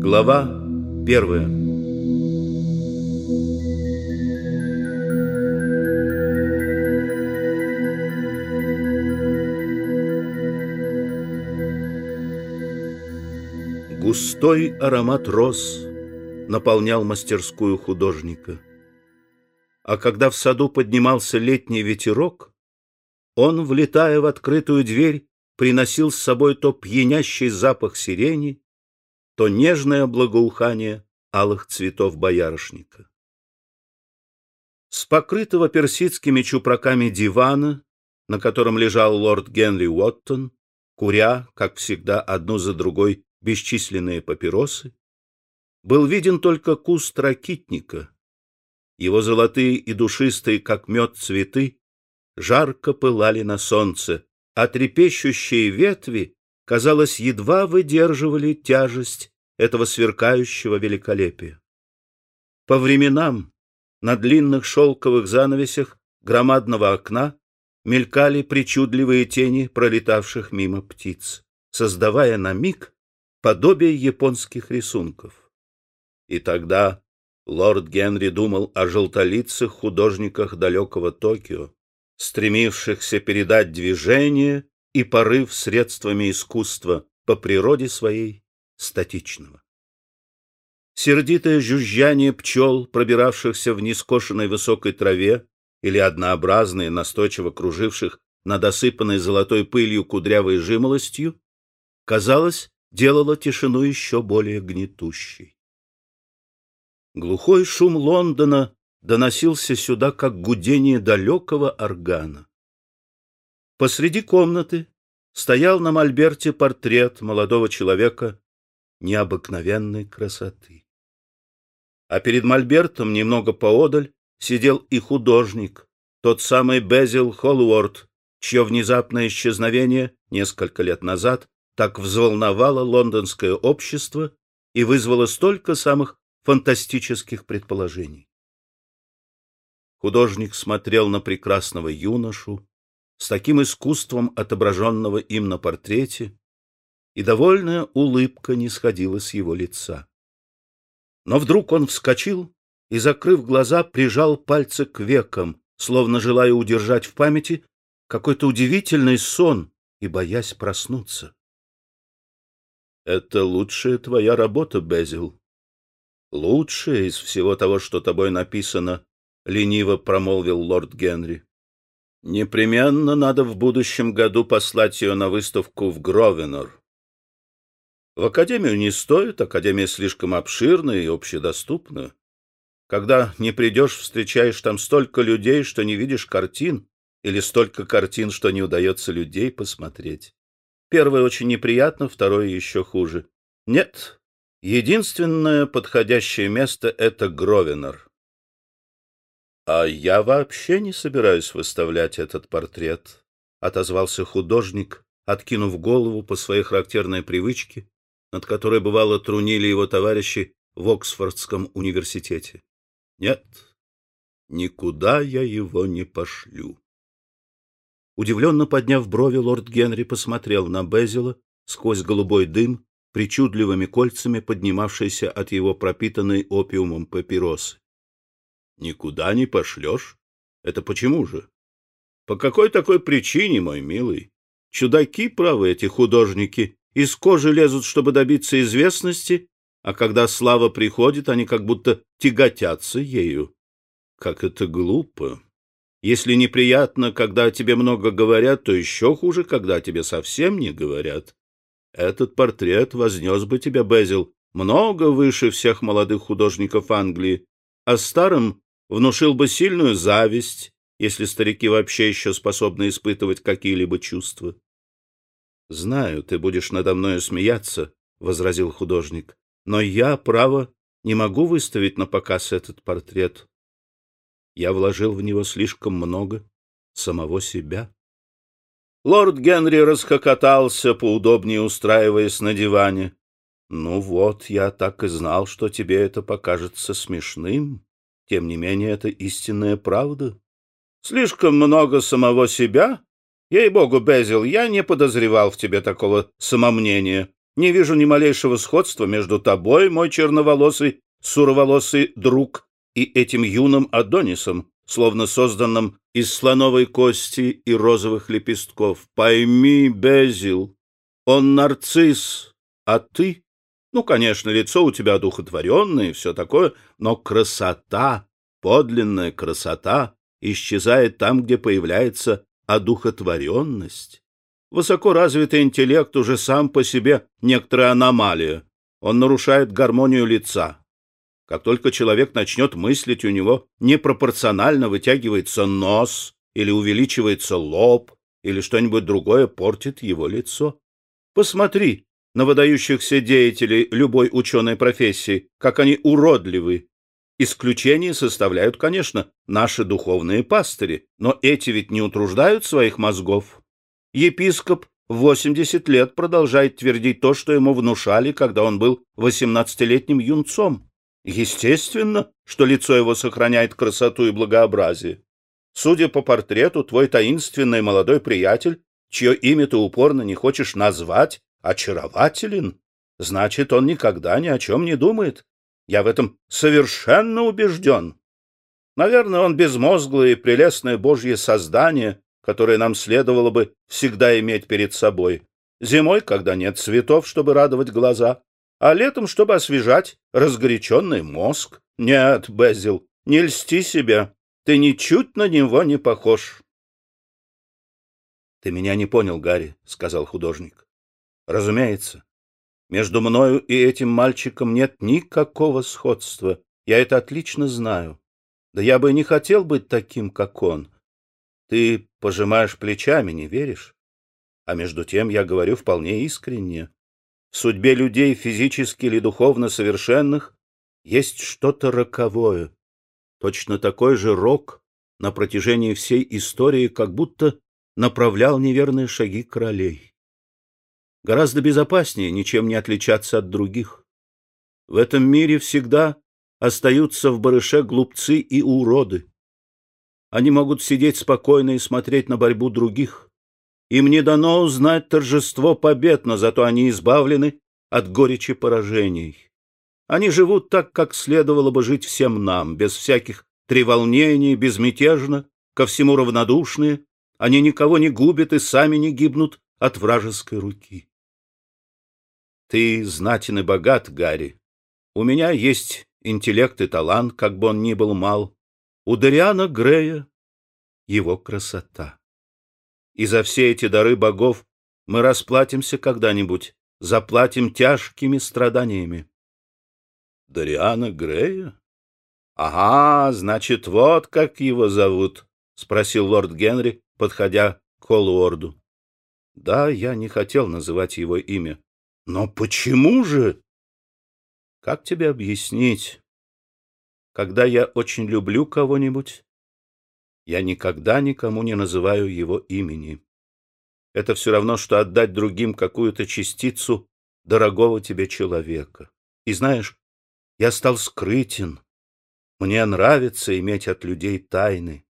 Глава первая Густой аромат роз наполнял мастерскую художника. А когда в саду поднимался летний ветерок, он, влетая в открытую дверь, приносил с собой то пьянящий запах сирени, то нежное благоухание алых цветов боярышника. С покрытого персидскими чупраками дивана, на котором лежал лорд Генри Уоттон, куря, как всегда, одну за другой бесчисленные папиросы, был виден только куст ракитника. Его золотые и душистые, как мед, цветы жарко пылали на солнце, а трепещущие ветви, казалось, едва выдерживали тяжесть этого сверкающего великолепия. По временам на длинных шелковых занавесях громадного окна мелькали причудливые тени пролетавших мимо птиц, создавая на миг подобие японских рисунков. И тогда лорд Генри думал о желтолицых художниках далекого Токио, стремившихся передать движение и порыв средствами искусства по природе своей статичного. Сердитое жужжание пчел, пробиравшихся в нескошенной высокой траве, или однообразные, настойчиво круживших над осыпанной золотой пылью кудрявой жимолостью, казалось, делало тишину еще более гнетущей. Глухой шум Лондона доносился сюда, как гудение далекого органа. Посреди комнаты стоял на мольберте портрет молодого человека необыкновенной красоты. А перед мольбертом, немного поодаль, сидел и художник, тот самый Безил Холлуорд, чье внезапное исчезновение несколько лет назад так взволновало лондонское общество и вызвало столько самых фантастических предположений. Художник смотрел на прекрасного юношу с таким искусством отображенного им на портрете, и довольная улыбка не сходила с его лица. Но вдруг он вскочил и, закрыв глаза, прижал пальцы к векам, словно желая удержать в памяти какой-то удивительный сон и боясь проснуться. Это лучшая твоя работа, Безил. Лучшая из всего того, что тобой написано, лениво промолвил лорд Генри. Непременно надо в будущем году послать ее на выставку в Гровенор. В академию не стоит, академия слишком обширная и общедоступна. Когда не придешь, встречаешь там столько людей, что не видишь картин, или столько картин, что не удается людей посмотреть. Первое очень неприятно, второе еще хуже. Нет, единственное подходящее место — это Гровенор. А я вообще не собираюсь выставлять этот портрет, — отозвался художник, откинув голову по своей характерной привычке, над которой, бывало, трунили его товарищи в Оксфордском университете. Нет, никуда я его не пошлю. Удивленно подняв брови, лорд Генри посмотрел на Безила сквозь голубой дым, причудливыми кольцами поднимавшийся от его пропитанной опиумом папиросы. Никуда не пошлешь? Это почему же? По какой такой причине, мой милый? Чудаки, правы, эти художники, из кожи лезут, чтобы добиться известности, а когда слава приходит, они как будто тяготятся ею. Как это глупо! Если неприятно, когда тебе много говорят, то еще хуже, когда тебе совсем не говорят. Этот портрет вознес бы тебя, Безил, много выше всех молодых художников Англии, а старым внушил бы сильную зависть, если старики вообще еще способны испытывать какие-либо чувства. — Знаю, ты будешь надо мною смеяться, — возразил художник, — но я, право, не могу выставить на показ этот портрет. Я вложил в него слишком много самого себя. Лорд Генри расхохотался, поудобнее устраиваясь на диване. Ну вот, я так и знал, что тебе это покажется смешным. Тем не менее, это истинная правда. Слишком много самого себя? Ей-богу, Безил, я не подозревал в тебе такого самомнения. Не вижу ни малейшего сходства между тобой, мой черноволосый, суроволосый друг, и этим юным Адонисом, словно созданным из слоновой кости и розовых лепестков. Пойми, Безил, он нарцисс, а ты... Ну, конечно, лицо у тебя одухотворенное и все такое, но красота, подлинная красота, исчезает там, где появляется одухотворенность. Высоко развитый интеллект уже сам по себе некоторая аномалия. Он нарушает гармонию лица. Как только человек начнет мыслить, у него непропорционально вытягивается нос или увеличивается лоб, или что-нибудь другое портит его лицо. Посмотри на выдающихся деятелей любой ученой профессии, как они уродливы. Исключение составляют, конечно, наши духовные пастыри, но эти ведь не утруждают своих мозгов. Епископ в 80 лет продолжает твердить то, что ему внушали, когда он был 18-летним юнцом. Естественно, что лицо его сохраняет красоту и благообразие. Судя по портрету, твой таинственный молодой приятель, чье имя ты упорно не хочешь назвать, очарователен. Значит, он никогда ни о чем не думает. Я в этом совершенно убежден. Наверное, он безмозглое и прелестное божье создание, которое нам следовало бы всегда иметь перед собой. Зимой, когда нет цветов, чтобы радовать глаза, а летом, чтобы освежать разгоряченный мозг. Нет, Безил, не льсти себя, ты ничуть на него не похож. — Ты меня не понял, Гарри, — сказал художник. — Разумеется. Между мною и этим мальчиком нет никакого сходства. Я это отлично знаю. Да я бы не хотел быть таким, как он. Ты пожимаешь плечами, не веришь? А между тем я говорю вполне искренне. В судьбе людей, физически или духовно совершенных, есть что-то роковое. Точно такой же рок на протяжении всей истории как будто направлял неверные шаги королей. Гораздо безопаснее ничем не отличаться от других. В этом мире всегда остаются в барыше глупцы и уроды. Они могут сидеть спокойно и смотреть на борьбу других, им не дано узнать торжество побед, но зато они избавлены от горечи поражений. Они живут так, как следовало бы жить всем нам, без всяких треволнений, безмятежно, ко всему равнодушные. Они никого не губят и сами не гибнут от вражеской руки. Ты знатен и богат, Гарри. У меня есть интеллект и талант, как бы он ни был мал. У Дариана Грея его красота и за все эти дары богов мы расплатимся когда-нибудь, заплатим тяжкими страданиями. Дариана Грея? Ага, значит, вот как его зовут, спросил лорд Генри, подходя к Холлуорду. Да, я не хотел называть его имя. Но почему же? Как тебе объяснить? Когда я очень люблю кого-нибудь, я никогда никому не называю его имени. Это все равно, что отдать другим какую-то частицу дорогого тебе человека. И знаешь, я стал скрытен. Мне нравится иметь от людей тайны.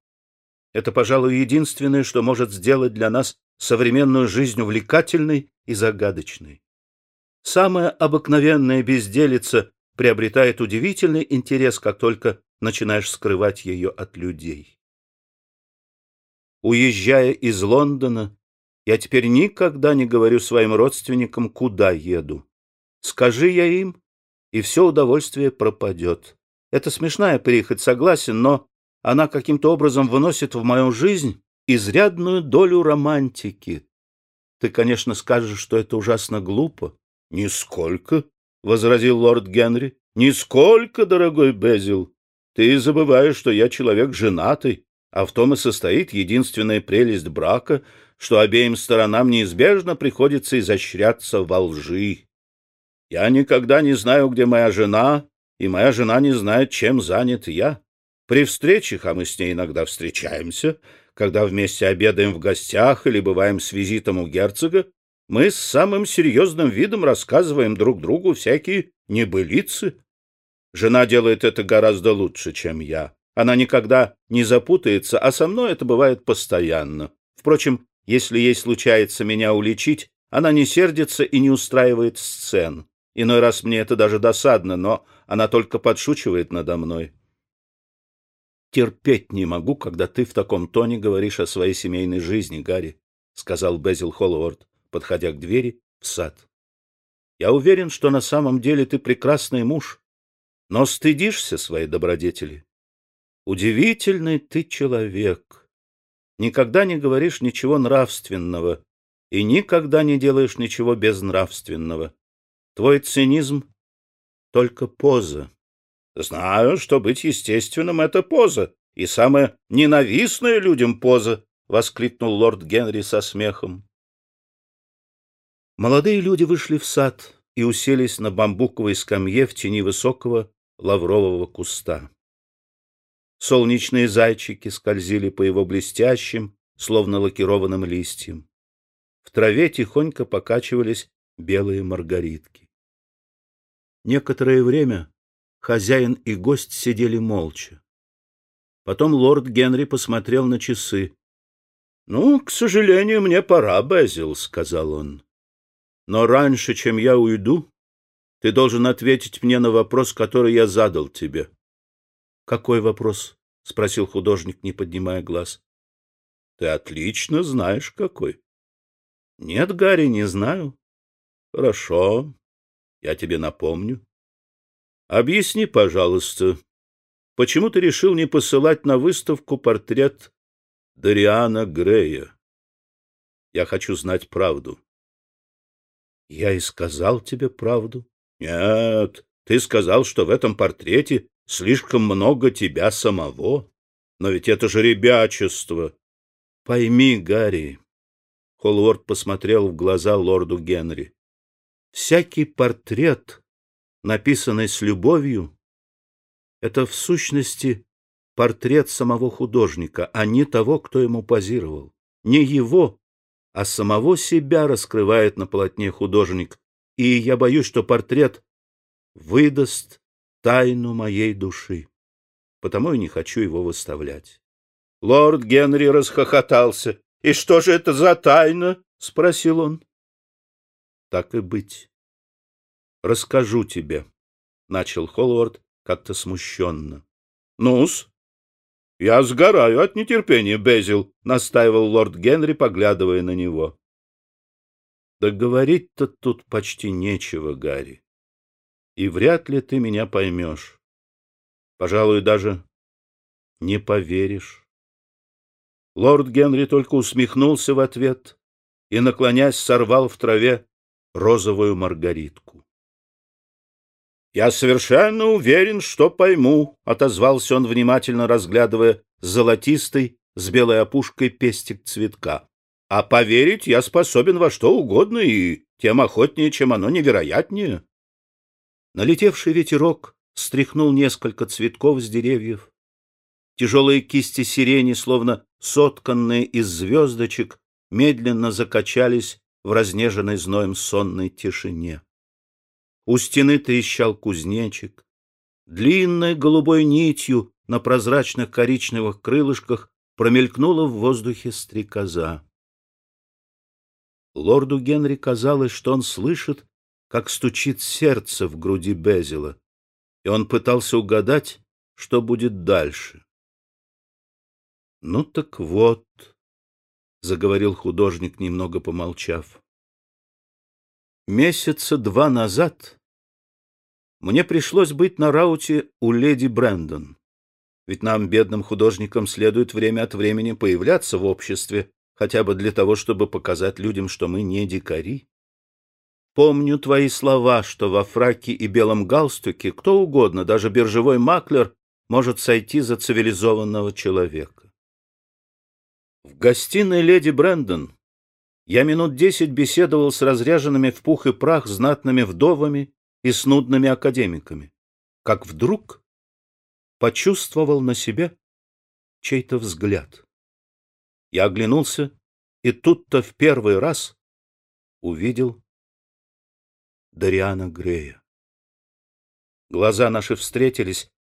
Это, пожалуй, единственное, что может сделать для нас современную жизнь увлекательной и загадочной. Самая обыкновенная безделица приобретает удивительный интерес, как только начинаешь скрывать ее от людей. Уезжая из Лондона, я теперь никогда не говорю своим родственникам, куда еду. Скажи я им, и все удовольствие пропадет. Это смешная прихоть, согласен, но она каким-то образом выносит в мою жизнь изрядную долю романтики. Ты, конечно, скажешь, что это ужасно глупо. — Нисколько, — возразил лорд Генри. — Нисколько, дорогой Безил. Ты забываешь, что я человек женатый, а в том и состоит единственная прелесть брака, что обеим сторонам неизбежно приходится изощряться во лжи. Я никогда не знаю, где моя жена, и моя жена не знает, чем занят я. При встречах, а мы с ней иногда встречаемся, когда вместе обедаем в гостях или бываем с визитом у герцога, мы с самым серьезным видом рассказываем друг другу всякие небылицы. Жена делает это гораздо лучше, чем я. Она никогда не запутается, а со мной это бывает постоянно. Впрочем, если ей случается меня уличить, Она не сердится и не устраивает сцен. Иной раз мне это даже досадно, но она только подшучивает надо мной. Терпеть не могу, когда ты в таком тоне говоришь о своей семейной жизни, Гарри, сказал Безил Холлоуорд, подходя к двери в сад. Я уверен, что на самом деле ты прекрасный муж, но стыдишься своей добродетели. Удивительный ты человек. Никогда не говоришь ничего нравственного и никогда не делаешь ничего безнравственного. Твой цинизм — только поза. Знаю, что быть естественным — это поза, и самая ненавистная людям поза, — воскликнул лорд Генри со смехом. Молодые люди вышли в сад и уселись на бамбуковой скамье в тени высокого лаврового куста. Солнечные зайчики скользили по его блестящим, словно лакированным листьям. В траве тихонько покачивались белые маргаритки. Некоторое время хозяин и гость сидели молча. Потом лорд Генри посмотрел на часы. — Ну, к сожалению, мне пора, Безил, — сказал он. — Но раньше, чем я уйду, ты должен ответить мне на вопрос, который я задал тебе. — Какой вопрос? — спросил художник, не поднимая глаз. — Ты отлично знаешь, какой. — Нет, Гарри, не знаю. — Хорошо, я тебе напомню. Объясни, пожалуйста, почему ты решил не посылать на выставку портрет Дариана Грея? Я хочу знать правду. — Я и сказал тебе правду. Нет, ты сказал, что в этом портрете слишком много тебя самого. Но ведь это же ребячество. Пойми, Гарри. Холлорд посмотрел в глаза лорду Генри. Всякий портрет, написанный с любовью, это в сущности портрет самого художника, а не того, кто ему позировал. Не его, а самого себя раскрывает на полотне художник, и я боюсь, что портрет выдаст тайну моей души, потому и не хочу его выставлять. Лорд Генри расхохотался. — И что же это за тайна? — спросил он. — Так и быть. — Расскажу тебе, — начал Холлорд как-то смущенно. — Ну-с? — Я сгораю от нетерпения, Безил, — настаивал лорд Генри, поглядывая на него. Да говорить-то тут почти нечего, Гарри. И вряд ли ты меня поймешь. Пожалуй, даже не поверишь. Лорд Генри только усмехнулся в ответ и, наклонясь, сорвал в траве розовую маргаритку. «Я совершенно уверен, что пойму», — отозвался он, внимательно разглядывая золотистый с белой опушкой пестик цветка. А поверить я способен во что угодно, и тем охотнее, чем оно невероятнее. Налетевший ветерок стряхнул несколько цветков с деревьев. Тяжелые кисти сирени, словно сотканные из звездочек, медленно закачались в разнеженной зноем сонной тишине. У стены трещал кузнечик. Длинной голубой нитью на прозрачных коричневых крылышках промелькнула в воздухе стрекоза. Лорду Генри казалось, что он слышит, как стучит сердце в груди Безила, и он пытался угадать, что будет дальше. — Ну так вот, — заговорил художник, немного помолчав. Месяца два назад мне пришлось быть на рауте у леди Брэндон. Ведь нам, бедным художникам, следует время от времени появляться в обществе, хотя бы для того, чтобы показать людям, что мы не дикари. Помню твои слова, что во фраке и белом галстуке кто угодно, даже биржевой маклер, может сойти за цивилизованного человека. В гостиной леди Брэндон я минут десять беседовал с разряженными в пух и прах знатными вдовами и с нудными академиками, как вдруг почувствовал на себе чей-то взгляд. Я оглянулся и тут-то в первый раз увидел Дариана Грея. Глаза наши встретились,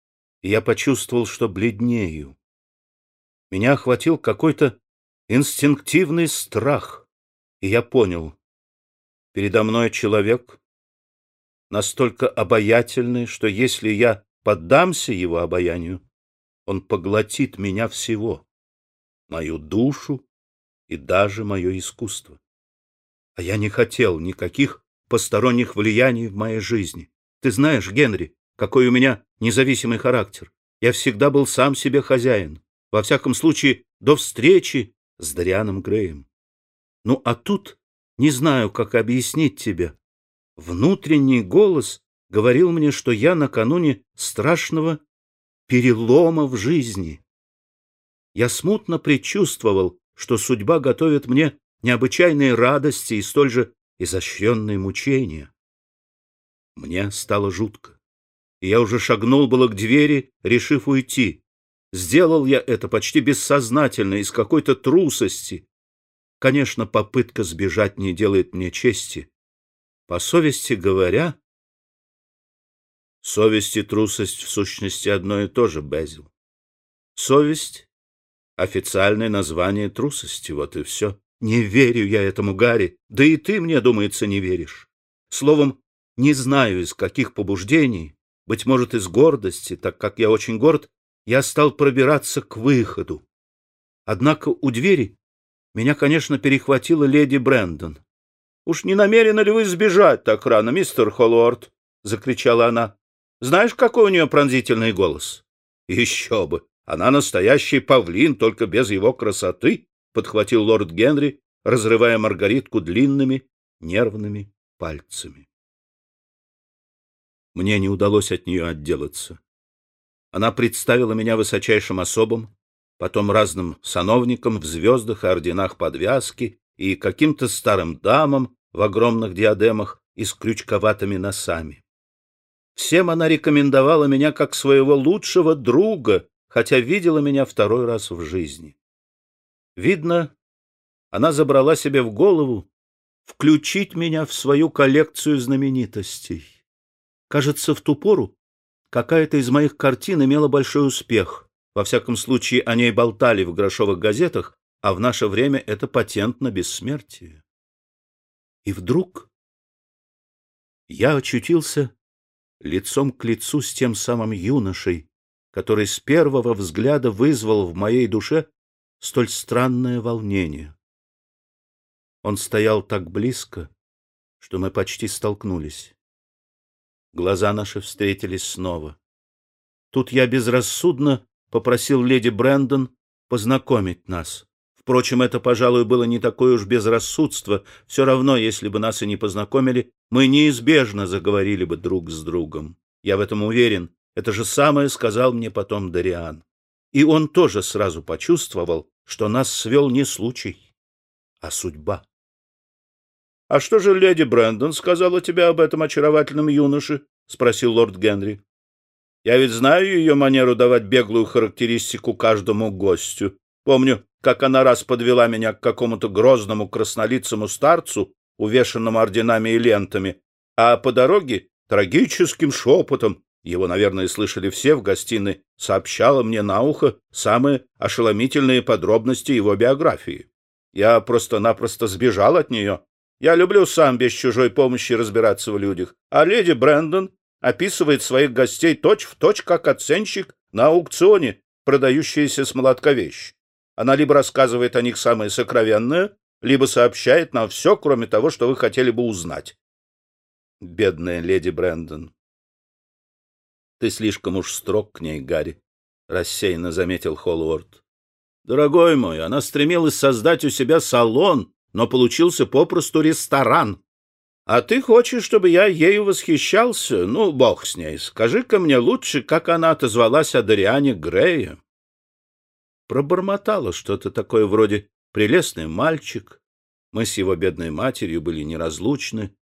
и я почувствовал, что бледнею. Меня охватил какой-то инстинктивный страх, и я понял, Передо мной человек, настолько обаятельный, что если я поддамся его обаянию, он поглотит меня всего, мою душу и даже мое искусство. А я не хотел никаких посторонних влияний в моей жизни. Ты знаешь, Генри, какой у меня независимый характер. Я всегда был сам себе хозяин. Во всяком случае, до встречи с Дарианом Греем. Ну, а тут не знаю, как объяснить тебе. Внутренний голос говорил мне, что я накануне страшного перелома в жизни. Я смутно предчувствовал, что судьба готовит мне необычайные радости и столь же изощренные мучения. Мне стало жутко, и я уже шагнул было к двери, решив уйти. Сделал я это почти бессознательно, из какой-то трусости. Конечно, попытка сбежать не делает мне чести. По совести говоря... Совесть и трусость в сущности одно и то же, Безил. Совесть — официальное название трусости, вот и все. Не верю я этому, Гарри, да и ты, мне думается, не веришь. Словом, не знаю, из каких побуждений, быть может, из гордости, так как я очень горд, я стал пробираться к выходу. Однако у двери меня, конечно, перехватила леди Брэндон. «Уж не намерены ли вы сбежать так рано, мистер Холлорд?» — закричала она. «Знаешь, какой у нее пронзительный голос?» «Еще бы! Она настоящий павлин, только без его красоты!» — подхватил лорд Генри, разрывая маргаритку длинными нервными пальцами. Мне не удалось от нее отделаться. Она представила меня высочайшим особам, потом разным сановникам в звездах и орденах подвязки и каким-то старым дамам в огромных диадемах и с крючковатыми носами. Всем она рекомендовала меня как своего лучшего друга, хотя видела меня второй раз в жизни. Видно, она забрала себе в голову включить меня в свою коллекцию знаменитостей. Кажется, в ту пору какая-то из моих картин имела большой успех. Во всяком случае, о ней болтали в грошовых газетах, а в наше время это патент на бессмертие. И вдруг я очутился лицом к лицу с тем самым юношей, который с первого взгляда вызвал в моей душе столь странное волнение. Он стоял так близко, что мы почти столкнулись. Глаза наши встретились снова. Тут я безрассудно попросил леди Брэндон познакомить нас. Впрочем, это, пожалуй, было не такое уж безрассудство. Все равно, если бы нас и не познакомили, мы неизбежно заговорили бы друг с другом. Я в этом уверен. Это же самое сказал мне потом Дариан. И он тоже сразу почувствовал, что нас свел не случай, а судьба. — А что же леди Брэндон сказала тебе об этом очаровательном юноше? — спросил лорд Генри. — Я ведь знаю ее манеру давать беглую характеристику каждому гостю. Помню, как она раз подвела меня к какому-то грозному краснолицому старцу, увешанному орденами и лентами, а по дороге трагическим шепотом его, наверное, слышали все в гостиной, сообщала мне на ухо самые ошеломительные подробности его биографии. Я просто-напросто сбежал от нее. Я люблю сам без чужой помощи разбираться в людях. А леди Брэндон описывает своих гостей точь-в-точь, точь, как оценщик на аукционе, продающиеся с молотка вещи. Она либо рассказывает о них самое сокровенное, либо сообщает нам все, кроме того, что вы хотели бы узнать. Бедная леди Брэндон. Ты слишком уж строг к ней, Гарри, — рассеянно заметил Холлорд. Дорогой мой, она стремилась создать у себя салон, но получился попросту ресторан. А ты хочешь, чтобы я ею восхищался? Ну, бог с ней. Скажи-ка мне лучше, как она отозвалась о Дариане Грея. Пробормотала что-то такое вроде «прелестный мальчик». Мы с его бедной матерью были неразлучны.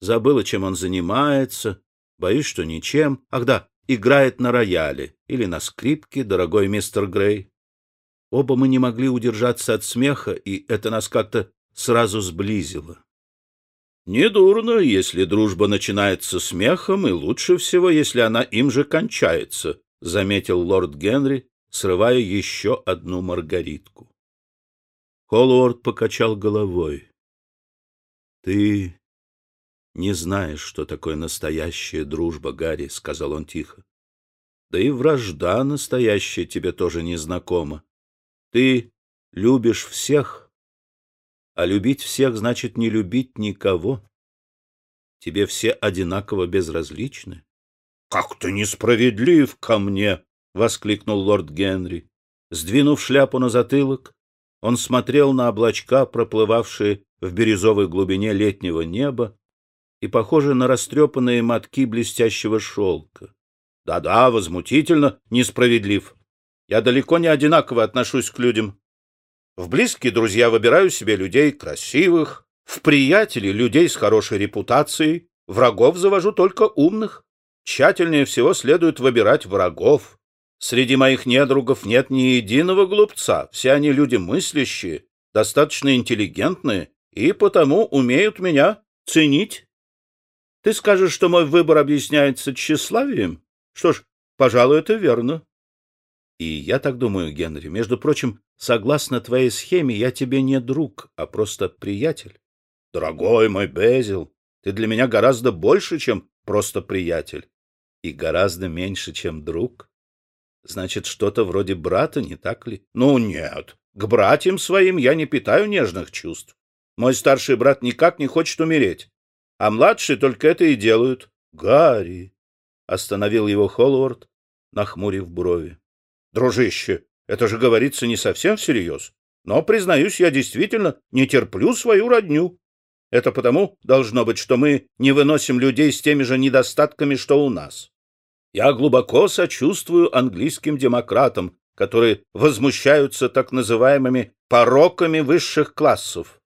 Забыла, чем он занимается. Боюсь, что ничем. Ах да, играет на рояле или на скрипке, дорогой мистер Грей. Оба мы не могли удержаться от смеха, и это нас как-то сразу сблизило. Недурно, если дружба начинается смехом, и лучше всего, если она им же кончается, заметил лорд Генри, срывая еще одну маргаритку. Холлорд покачал головой. Ты не знаешь, что такое настоящая дружба, Гарри, — сказал он тихо. Да и вражда настоящая тебе тоже не знакома. Ты любишь всех, а любить всех значит не любить никого. Тебе все одинаково безразличны. — Как ты несправедлив ко мне! — воскликнул лорд Генри. Сдвинув шляпу на затылок, он смотрел на облачка, проплывавшие в бирюзовой глубине летнего неба, и похожи на растрепанные мотки блестящего шелка. Да-да, возмутительно несправедлив. Я далеко не одинаково отношусь к людям. В близкие друзья выбираю себе людей красивых, в приятели людей с хорошей репутацией, врагов завожу только умных. Тщательнее всего следует выбирать врагов. Среди моих недругов нет ни единого глупца, все они люди мыслящие, достаточно интеллигентные и потому умеют меня ценить. Ты скажешь, что мой выбор объясняется тщеславием? Что ж, пожалуй, это верно. И я так думаю, Генри. Между прочим, согласно твоей схеме, я тебе не друг, а просто приятель. Дорогой мой Безил, ты для меня гораздо больше, чем просто приятель. И гораздо меньше, чем друг. Значит, что-то вроде брата, не так ли? Ну, нет. К братьям своим я не питаю нежных чувств. Мой старший брат никак не хочет умереть. А младшие только это и делают. Гарри, Остановил его Холлорд, нахмурив брови. — Дружище, это же говорится не совсем всерьез. Но, признаюсь, я действительно не терплю свою родню. Это потому, должно быть, что мы не выносим людей с теми же недостатками, что у нас. Я глубоко сочувствую английским демократам, которые возмущаются так называемыми пороками высших классов.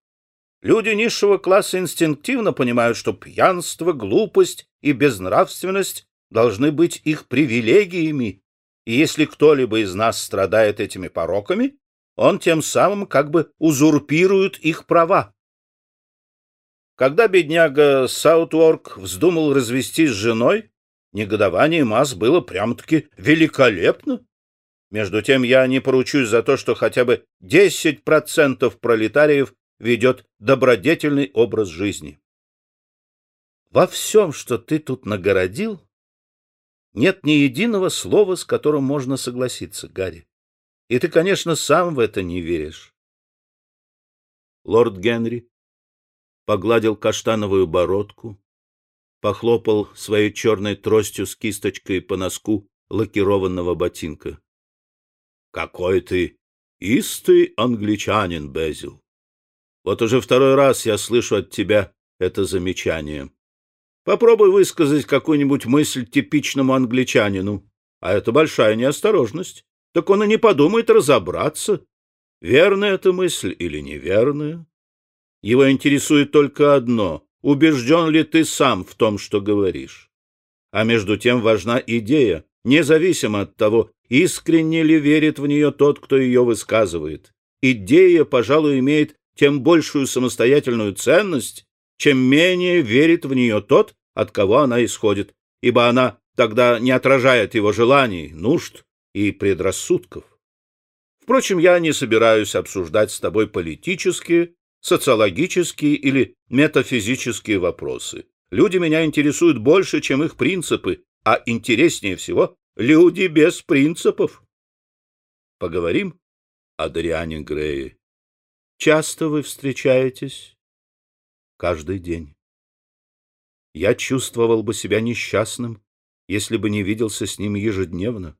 Люди низшего класса инстинктивно понимают, что пьянство, глупость и безнравственность должны быть их привилегиями, и если кто-либо из нас страдает этими пороками, он тем самым как бы узурпирует их права. Когда бедняга Саутворк вздумал развестись с женой, негодование масс было прям-таки великолепно. Между тем я не поручусь за то, что хотя бы 10% пролетариев ведет добродетельный образ жизни. Во всем, что ты тут нагородил, нет ни единого слова, с которым можно согласиться, Гарри. И ты, конечно, сам в это не веришь. Лорд Генри погладил каштановую бородку, похлопал своей черной тростью с кисточкой по носку лакированного ботинка. — Какой ты истый англичанин, Безил! Вот уже второй раз я слышу от тебя это замечание. Попробуй высказать какую-нибудь мысль типичному англичанину, а это большая неосторожность. Так он и не подумает разобраться, верная эта мысль или неверная. Его интересует только одно — убежден ли ты сам в том, что говоришь. А между тем важна идея, независимо от того, искренне ли верит в нее тот, кто ее высказывает. Идея, пожалуй, имеет тем большую самостоятельную ценность, чем менее верит в нее тот, от кого она исходит, ибо она тогда не отражает его желаний, нужд и предрассудков. Впрочем, я не собираюсь обсуждать с тобой политические, социологические или метафизические вопросы. Люди меня интересуют больше, чем их принципы, а интереснее всего люди без принципов. Поговорим о Дариане Грее. Часто вы встречаетесь? каждый день. Я чувствовал бы себя несчастным, если бы не виделся с ним ежедневно.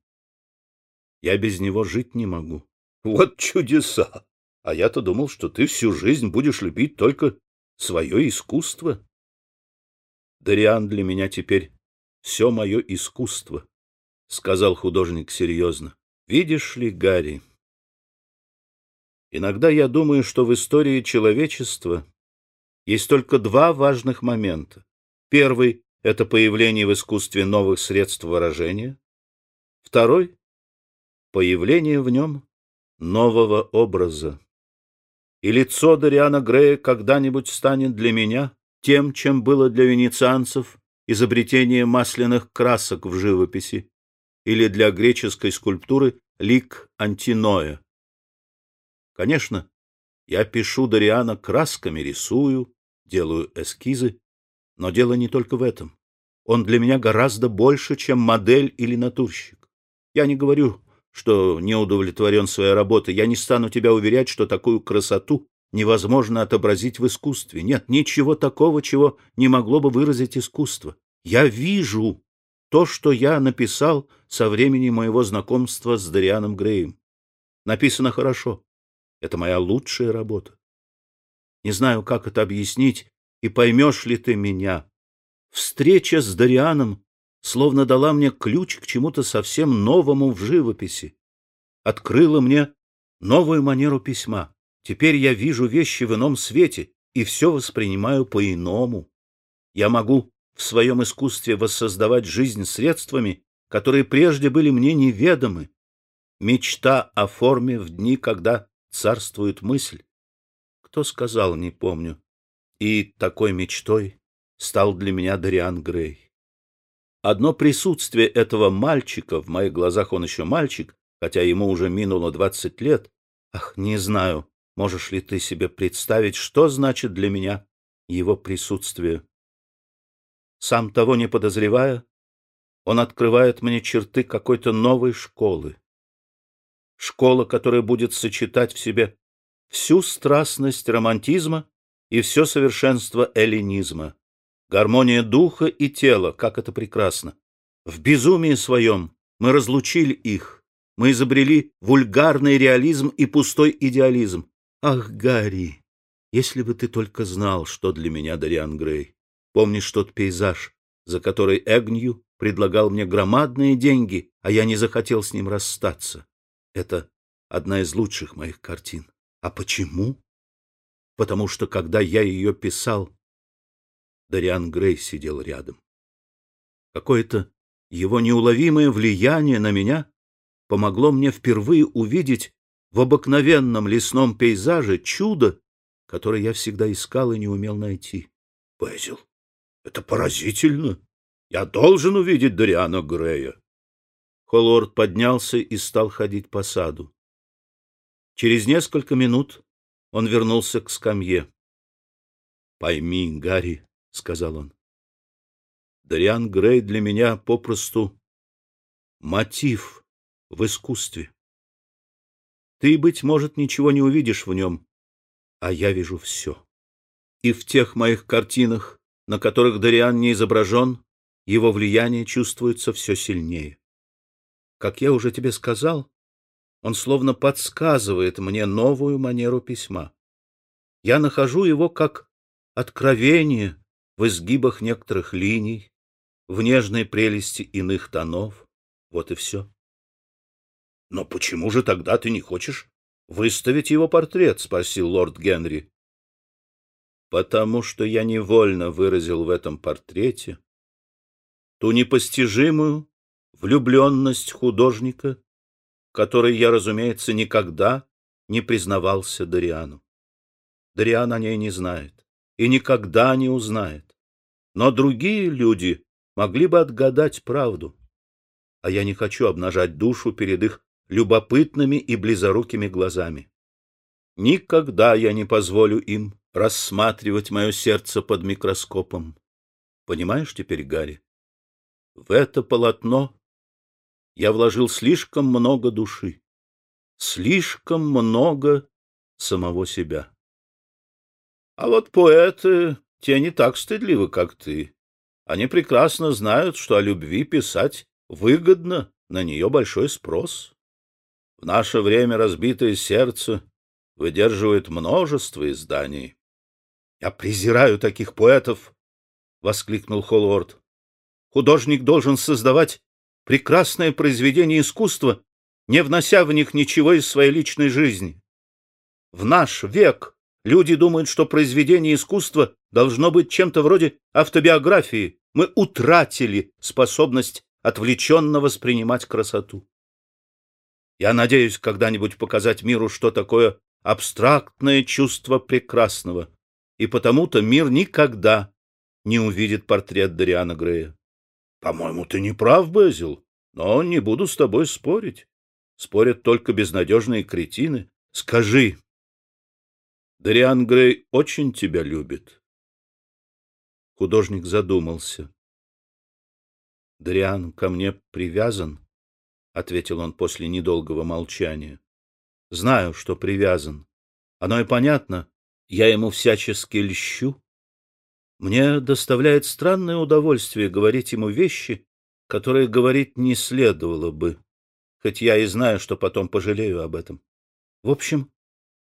Я без него жить не могу. Вот чудеса! А я-то думал, что ты всю жизнь будешь любить только свое искусство. Дариан для меня теперь все мое искусство, — сказал художник серьезно. Видишь ли, Гарри, иногда я думаю, что в истории человечества есть только два важных момента. Первый — это появление в искусстве новых средств выражения. Второй — появление в нем нового образа. И лицо Дариана Грея когда-нибудь станет для меня тем, чем было для венецианцев изобретение масляных красок в живописи или для греческой скульптуры лик Антиноя. Конечно, я пишу Дариана красками, рисую, делаю эскизы, Но дело не только в этом. Он для меня гораздо больше, чем модель или натурщик. Я не говорю, что не удовлетворен своей работой. Я не стану тебя уверять, что такую красоту невозможно отобразить в искусстве. Нет, ничего такого, чего не могло бы выразить искусство. Я вижу то, что я написал со времени моего знакомства с Дарианом Греем. Написано хорошо. Это моя лучшая работа. Не знаю, как это объяснить, и поймешь ли ты меня. Встреча с Дарианом словно дала мне ключ к чему-то совсем новому в живописи. Открыла мне новую манеру письма. Теперь я вижу вещи в ином свете и все воспринимаю по-иному. Я могу в своем искусстве воссоздавать жизнь средствами, которые прежде были мне неведомы. Мечта о форме в дни, когда царствует мысль. Кто сказал, не помню. И такой мечтой стал для меня Дариан Грей. Одно присутствие этого мальчика, в моих глазах он еще мальчик, хотя ему уже минуло двадцать лет, ах, не знаю, можешь ли ты себе представить, что значит для меня его присутствие. Сам того не подозревая, он открывает мне черты какой-то новой школы. Школа, которая будет сочетать в себе всю страстность романтизма и все совершенство эллинизма. Гармония духа и тела, как это прекрасно. В безумии своем мы разлучили их. Мы изобрели вульгарный реализм и пустой идеализм. Ах, Гарри, если бы ты только знал, что для меня Дариан Грей. Помнишь тот пейзаж, за который Эгнью предлагал мне громадные деньги, а я не захотел с ним расстаться? Это одна из лучших моих картин. А почему? Потому что, когда я ее писал, Дариан Грей сидел рядом. Какое-то его неуловимое влияние на меня помогло мне впервые увидеть в обыкновенном лесном пейзаже чудо, которое я всегда искал и не умел найти. Безил, это поразительно. Я должен увидеть Дариана Грея. Холлорд поднялся и стал ходить по саду. Через несколько минут он вернулся к скамье. — Пойми, Гарри, — сказал он, — Дариан Грей для меня попросту мотив в искусстве. Ты, быть может, ничего не увидишь в нем, а я вижу все. И в тех моих картинах, на которых Дариан не изображен, его влияние чувствуется все сильнее. Как я уже тебе сказал, он словно подсказывает мне новую манеру письма. Я нахожу его как откровение в изгибах некоторых линий, в нежной прелести иных тонов. Вот и все. — Но почему же тогда ты не хочешь выставить его портрет? — спросил лорд Генри. — Потому что я невольно выразил в этом портрете ту непостижимую влюбленность художника, которой я, разумеется, никогда не признавался Дариану. Дариан о ней не знает и никогда не узнает. Но другие люди могли бы отгадать правду, а я не хочу обнажать душу перед их любопытными и близорукими глазами. Никогда я не позволю им рассматривать мое сердце под микроскопом. Понимаешь теперь, Гарри? В это полотно я вложил слишком много души, слишком много самого себя. А вот поэты, те не так стыдливы, как ты. Они прекрасно знают, что о любви писать выгодно, на нее большой спрос. В наше время разбитое сердце выдерживает множество изданий. — Я презираю таких поэтов! — воскликнул Холлорд. — Художник должен создавать прекрасное произведение искусства, не внося в них ничего из своей личной жизни. В наш век люди думают, что произведение искусства должно быть чем-то вроде автобиографии. Мы утратили способность отвлеченно воспринимать красоту. Я надеюсь когда-нибудь показать миру, что такое абстрактное чувство прекрасного, и потому-то мир никогда не увидит портрет Дариана Грея. По-моему, ты не прав, Безил, но не буду с тобой спорить. Спорят только безнадежные кретины. Скажи, Дариан Грей очень тебя любит. Художник задумался. Дриан ко мне привязан, ответил он после недолгого молчания. Знаю, что привязан. Оно и понятно. Я ему всячески льщу. Мне доставляет странное удовольствие говорить ему вещи, которые говорить не следовало бы, хоть я и знаю, что потом пожалею об этом. В общем,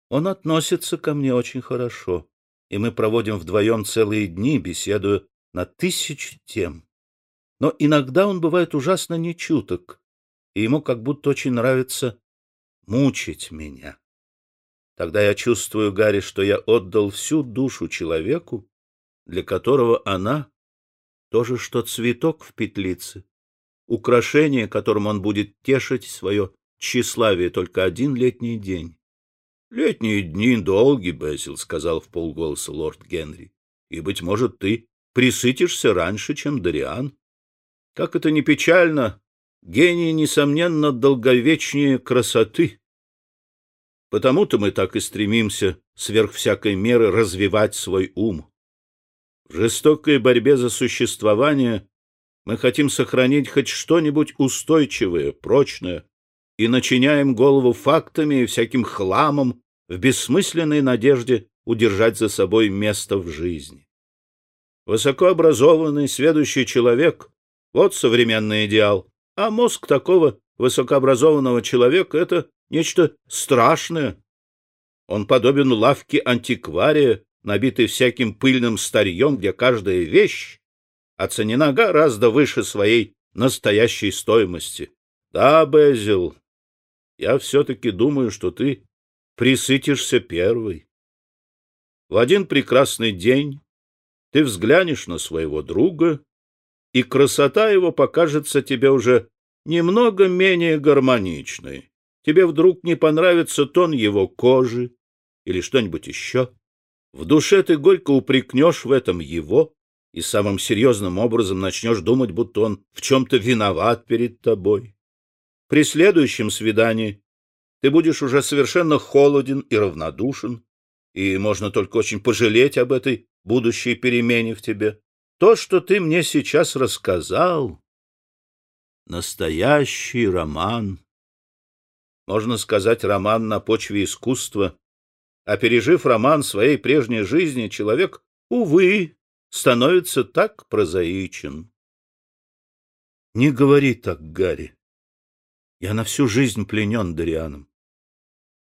он относится ко мне очень хорошо, и мы проводим вдвоем целые дни, беседуя на тысячи тем. Но иногда он бывает ужасно нечуток, и ему как будто очень нравится мучить меня. Тогда я чувствую, Гарри, что я отдал всю душу человеку, для которого она тоже что цветок в петлице, украшение, которым он будет тешить свое тщеславие только один летний день. — Летние дни долги, Бесил, — сказал в полголоса лорд Генри, — и, быть может, ты присытишься раньше, чем Дариан. Как это не печально, гений, несомненно, долговечнее красоты. Потому-то мы так и стремимся сверх всякой меры развивать свой ум. В жестокой борьбе за существование мы хотим сохранить хоть что-нибудь устойчивое, прочное, и начиняем голову фактами и всяким хламом в бессмысленной надежде удержать за собой место в жизни. Высокообразованный, сведущий человек — вот современный идеал, а мозг такого высокообразованного человека — это нечто страшное. Он подобен лавке антиквария, набитый всяким пыльным старьем, где каждая вещь оценена гораздо выше своей настоящей стоимости. Да, Безил, я все-таки думаю, что ты присытишься первый. В один прекрасный день ты взглянешь на своего друга, и красота его покажется тебе уже немного менее гармоничной. Тебе вдруг не понравится тон его кожи или что-нибудь еще. В душе ты горько упрекнешь в этом его и самым серьезным образом начнешь думать, будто он в чем-то виноват перед тобой. При следующем свидании ты будешь уже совершенно холоден и равнодушен, и можно только очень пожалеть об этой будущей перемене в тебе. То, что ты мне сейчас рассказал, настоящий роман. Можно сказать, роман на почве искусства, а пережив роман своей прежней жизни, человек, увы, становится так прозаичен. Не говори так, Гарри. Я на всю жизнь пленен Дарианом.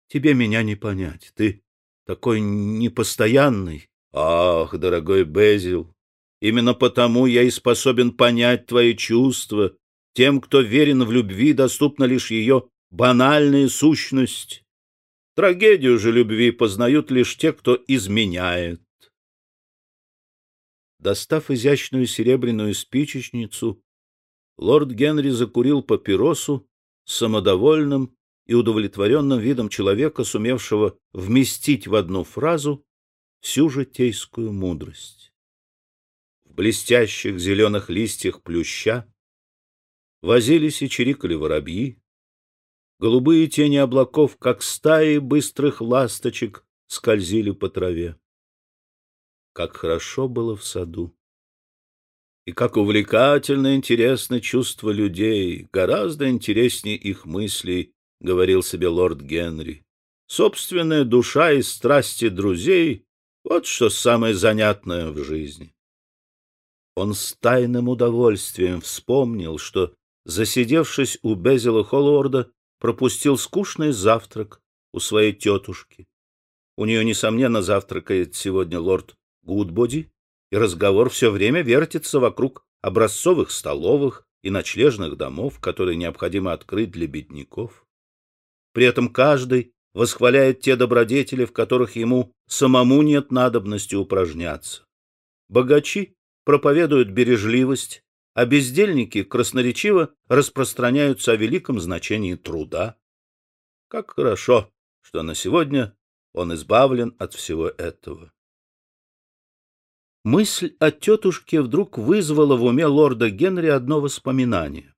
Тебе меня не понять. Ты такой непостоянный. Ах, дорогой Безил, именно потому я и способен понять твои чувства. Тем, кто верен в любви, доступна лишь ее банальная сущность. Трагедию же любви познают лишь те, кто изменяет. Достав изящную серебряную спичечницу, лорд Генри закурил папиросу самодовольным и удовлетворенным видом человека, сумевшего вместить в одну фразу всю житейскую мудрость. В блестящих зеленых листьях плюща возились и чирикали воробьи, Голубые тени облаков, как стаи быстрых ласточек, скользили по траве. Как хорошо было в саду. И как увлекательно интересно чувство людей, гораздо интереснее их мыслей, — говорил себе лорд Генри. Собственная душа и страсти друзей — вот что самое занятное в жизни. Он с тайным удовольствием вспомнил, что, засидевшись у Безила Холлорда, пропустил скучный завтрак у своей тетушки. У нее, несомненно, завтракает сегодня лорд Гудбоди, и разговор все время вертится вокруг образцовых столовых и ночлежных домов, которые необходимо открыть для бедняков. При этом каждый восхваляет те добродетели, в которых ему самому нет надобности упражняться. Богачи проповедуют бережливость, а бездельники красноречиво распространяются о великом значении труда. Как хорошо, что на сегодня он избавлен от всего этого. Мысль о тетушке вдруг вызвала в уме лорда Генри одно воспоминание.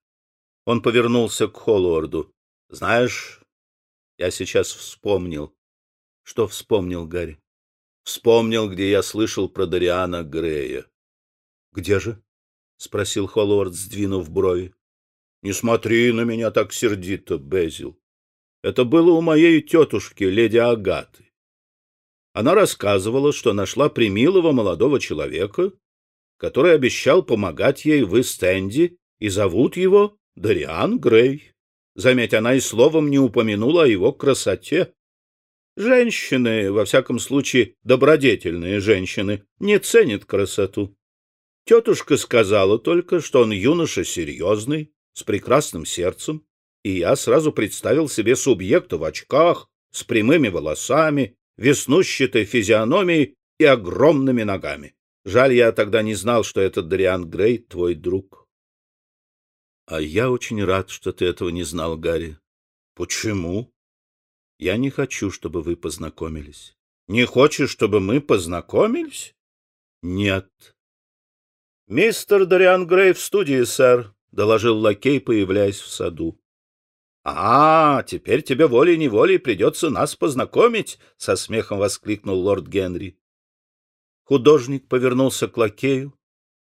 Он повернулся к Холлорду. — Знаешь, я сейчас вспомнил. — Что вспомнил, Гарри? — Вспомнил, где я слышал про Дариана Грея. Где же? — спросил Холлорд, сдвинув брови. — Не смотри на меня так сердито, Безил. Это было у моей тетушки, леди Агаты. Она рассказывала, что нашла примилого молодого человека, который обещал помогать ей в Истенде, и зовут его Дариан Грей. Заметь, она и словом не упомянула о его красоте. Женщины, во всяком случае добродетельные женщины, не ценят красоту. Тетушка сказала только, что он юноша серьезный, с прекрасным сердцем, и я сразу представил себе субъекта в очках, с прямыми волосами, веснущатой физиономией и огромными ногами. Жаль, я тогда не знал, что этот Дариан Грей твой друг. — А я очень рад, что ты этого не знал, Гарри. — Почему? — Я не хочу, чтобы вы познакомились. — Не хочешь, чтобы мы познакомились? — Нет. — Мистер Дариан Грей в студии, сэр, — доложил лакей, появляясь в саду. — А, теперь тебе волей-неволей придется нас познакомить, — со смехом воскликнул лорд Генри. Художник повернулся к лакею,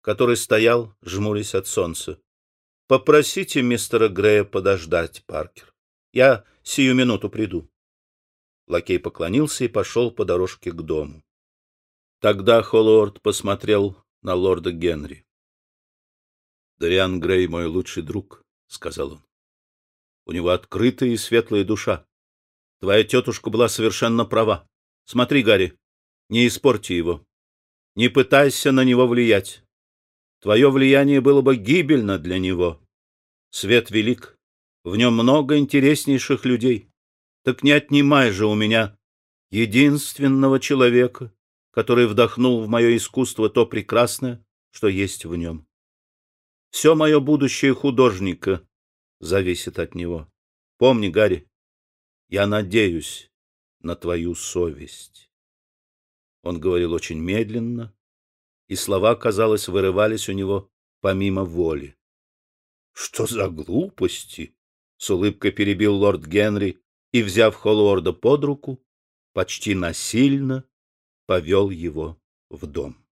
который стоял, жмурясь от солнца. — Попросите мистера Грея подождать, Паркер. Я сию минуту приду. Лакей поклонился и пошел по дорожке к дому. Тогда Холлорд посмотрел на лорда Генри. — Дариан Грей мой лучший друг, — сказал он. У него открытая и светлая душа. Твоя тетушка была совершенно права. Смотри, Гарри, не испорти его. Не пытайся на него влиять. Твое влияние было бы гибельно для него. Свет велик, в нем много интереснейших людей. Так не отнимай же у меня единственного человека, который вдохнул в мое искусство то прекрасное, что есть в нем. Все мое будущее художника зависит от него. Помни, Гарри, я надеюсь на твою совесть. Он говорил очень медленно, и слова, казалось, вырывались у него помимо воли. — Что за глупости? — с улыбкой перебил лорд Генри и, взяв Холлорда под руку, почти насильно повел его в дом.